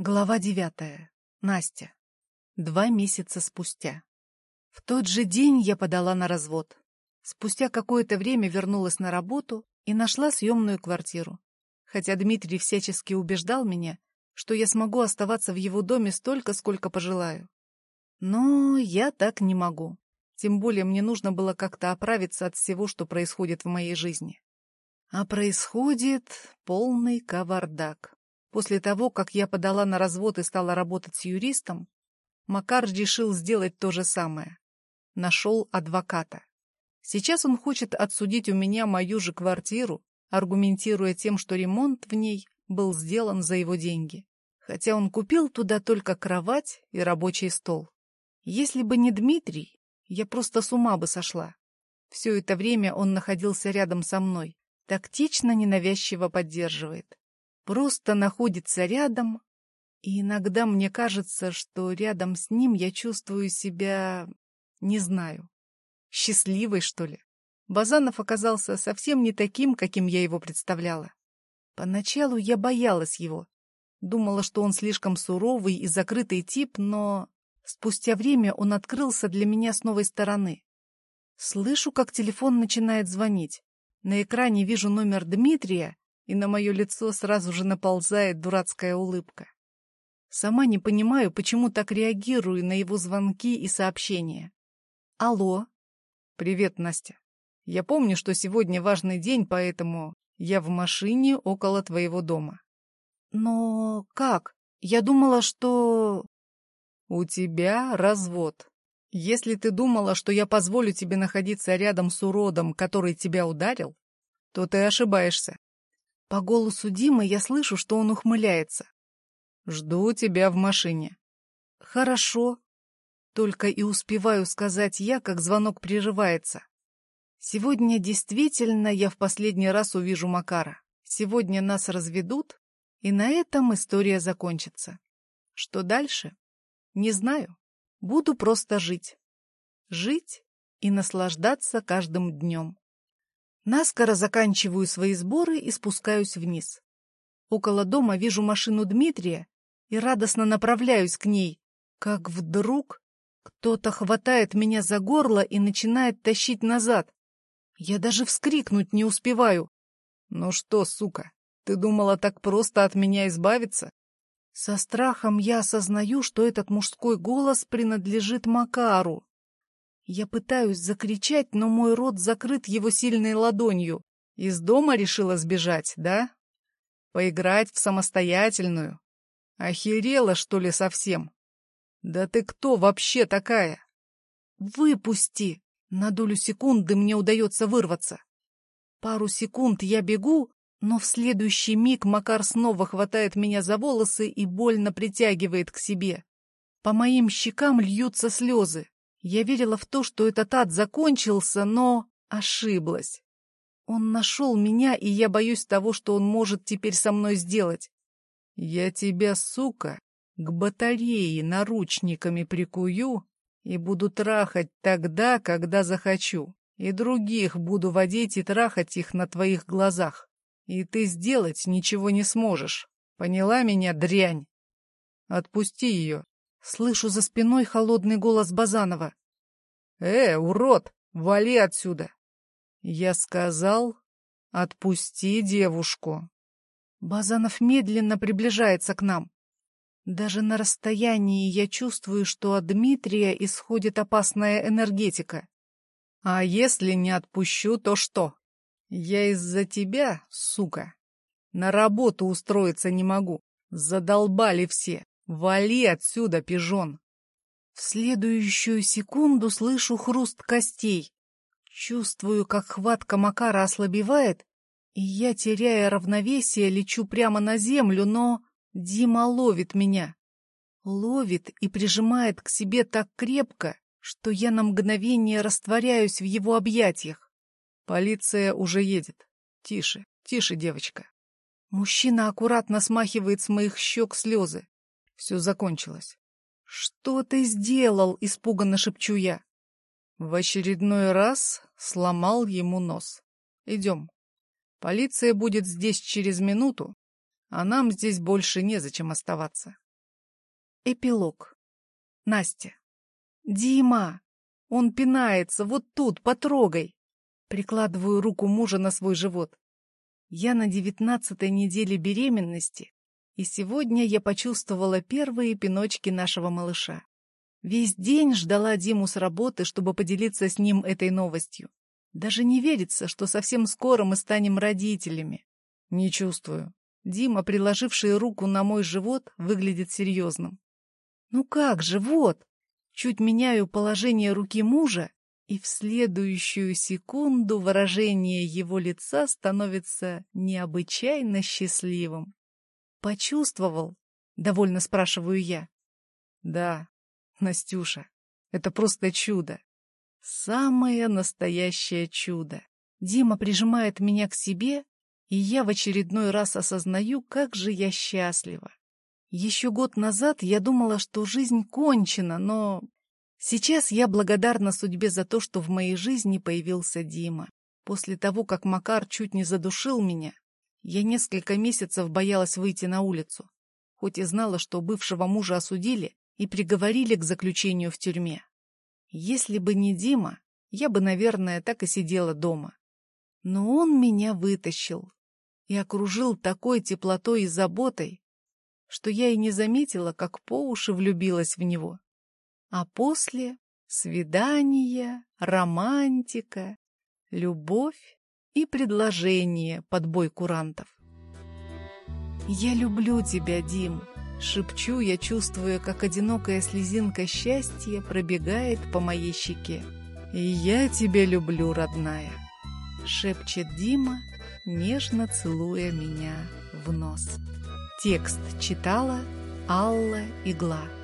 Глава девятая. Настя. Два месяца спустя. В тот же день я подала на развод. Спустя какое-то время вернулась на работу и нашла съемную квартиру. Хотя Дмитрий всячески убеждал меня, что я смогу оставаться в его доме столько, сколько пожелаю. Но я так не могу. Тем более мне нужно было как-то оправиться от всего, что происходит в моей жизни. А происходит полный кавардак. После того, как я подала на развод и стала работать с юристом, Макар решил сделать то же самое. Нашел адвоката. Сейчас он хочет отсудить у меня мою же квартиру, аргументируя тем, что ремонт в ней был сделан за его деньги. Хотя он купил туда только кровать и рабочий стол. Если бы не Дмитрий, я просто с ума бы сошла. Все это время он находился рядом со мной, тактично ненавязчиво поддерживает просто находится рядом, и иногда мне кажется, что рядом с ним я чувствую себя, не знаю, счастливой, что ли. Базанов оказался совсем не таким, каким я его представляла. Поначалу я боялась его. Думала, что он слишком суровый и закрытый тип, но спустя время он открылся для меня с новой стороны. Слышу, как телефон начинает звонить. На экране вижу номер Дмитрия, и на мое лицо сразу же наползает дурацкая улыбка. Сама не понимаю, почему так реагирую на его звонки и сообщения. Алло. Привет, Настя. Я помню, что сегодня важный день, поэтому я в машине около твоего дома. Но как? Я думала, что... У тебя развод. Если ты думала, что я позволю тебе находиться рядом с уродом, который тебя ударил, то ты ошибаешься. По голосу Димы я слышу, что он ухмыляется. «Жду тебя в машине». «Хорошо». Только и успеваю сказать я, как звонок прерывается. Сегодня действительно я в последний раз увижу Макара. Сегодня нас разведут, и на этом история закончится. Что дальше? Не знаю. Буду просто жить. Жить и наслаждаться каждым днем. Наскоро заканчиваю свои сборы и спускаюсь вниз. Около дома вижу машину Дмитрия и радостно направляюсь к ней, как вдруг кто-то хватает меня за горло и начинает тащить назад. Я даже вскрикнуть не успеваю. «Ну что, сука, ты думала так просто от меня избавиться?» Со страхом я осознаю, что этот мужской голос принадлежит Макару. Я пытаюсь закричать, но мой рот закрыт его сильной ладонью. Из дома решила сбежать, да? Поиграть в самостоятельную? Охерела, что ли, совсем? Да ты кто вообще такая? Выпусти! На долю секунды мне удается вырваться. Пару секунд я бегу, но в следующий миг Макар снова хватает меня за волосы и больно притягивает к себе. По моим щекам льются слезы. Я верила в то, что этот ад закончился, но ошиблась. Он нашел меня, и я боюсь того, что он может теперь со мной сделать. Я тебя, сука, к батарее наручниками прикую и буду трахать тогда, когда захочу, и других буду водить и трахать их на твоих глазах. И ты сделать ничего не сможешь. Поняла меня, дрянь? Отпусти ее. Слышу за спиной холодный голос Базанова. «Э, урод, вали отсюда!» Я сказал, отпусти девушку. Базанов медленно приближается к нам. Даже на расстоянии я чувствую, что от Дмитрия исходит опасная энергетика. А если не отпущу, то что? Я из-за тебя, сука, на работу устроиться не могу. Задолбали все. «Вали отсюда, пижон!» В следующую секунду слышу хруст костей. Чувствую, как хватка Макара ослабевает, и я, теряя равновесие, лечу прямо на землю, но Дима ловит меня. Ловит и прижимает к себе так крепко, что я на мгновение растворяюсь в его объятиях. Полиция уже едет. Тише, тише, девочка. Мужчина аккуратно смахивает с моих щек слезы. Все закончилось. «Что ты сделал?» — испуганно шепчу я. В очередной раз сломал ему нос. «Идем. Полиция будет здесь через минуту, а нам здесь больше незачем оставаться». Эпилог. Настя. Дима! Он пинается, вот тут, потрогай. Прикладываю руку мужа на свой живот. Я на девятнадцатой неделе беременности, и сегодня я почувствовала первые пиночки нашего малыша. Весь день ждала Диму с работы, чтобы поделиться с ним этой новостью. Даже не верится, что совсем скоро мы станем родителями. Не чувствую. Дима, приложивший руку на мой живот, выглядит серьезным. Ну как же, вот! Чуть меняю положение руки мужа, и в следующую секунду выражение его лица становится необычайно счастливым. «Почувствовал?» — довольно спрашиваю я. «Да, Настюша, это просто чудо. Самое настоящее чудо. Дима прижимает меня к себе, и я в очередной раз осознаю, как же я счастлива. Еще год назад я думала, что жизнь кончена, но сейчас я благодарна судьбе за то, что в моей жизни появился Дима. После того, как Макар чуть не задушил меня, я несколько месяцев боялась выйти на улицу, хоть и знала, что бывшего мужа осудили и приговорили к заключению в тюрьме. Если бы не Дима, я бы, наверное, так и сидела дома. Но он меня вытащил и окружил такой теплотой и заботой, что я и не заметила, как по уши влюбилась в него. А после — свидание, романтика, любовь и предложение под бой курантов. «Я люблю тебя, Дим!» — шепчу я, чувствуя, как одинокая слезинка счастья пробегает по моей щеке. «И я тебя люблю, родная!» — шепчет Дима, нежно целуя меня в нос. Текст читала Алла Игла.